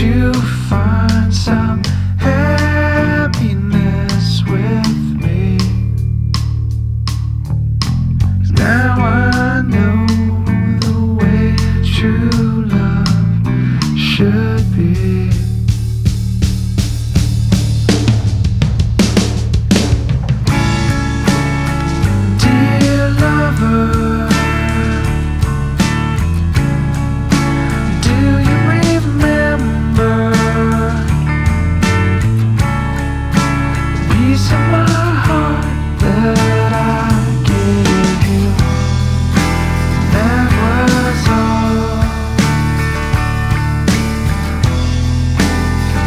You find some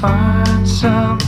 find some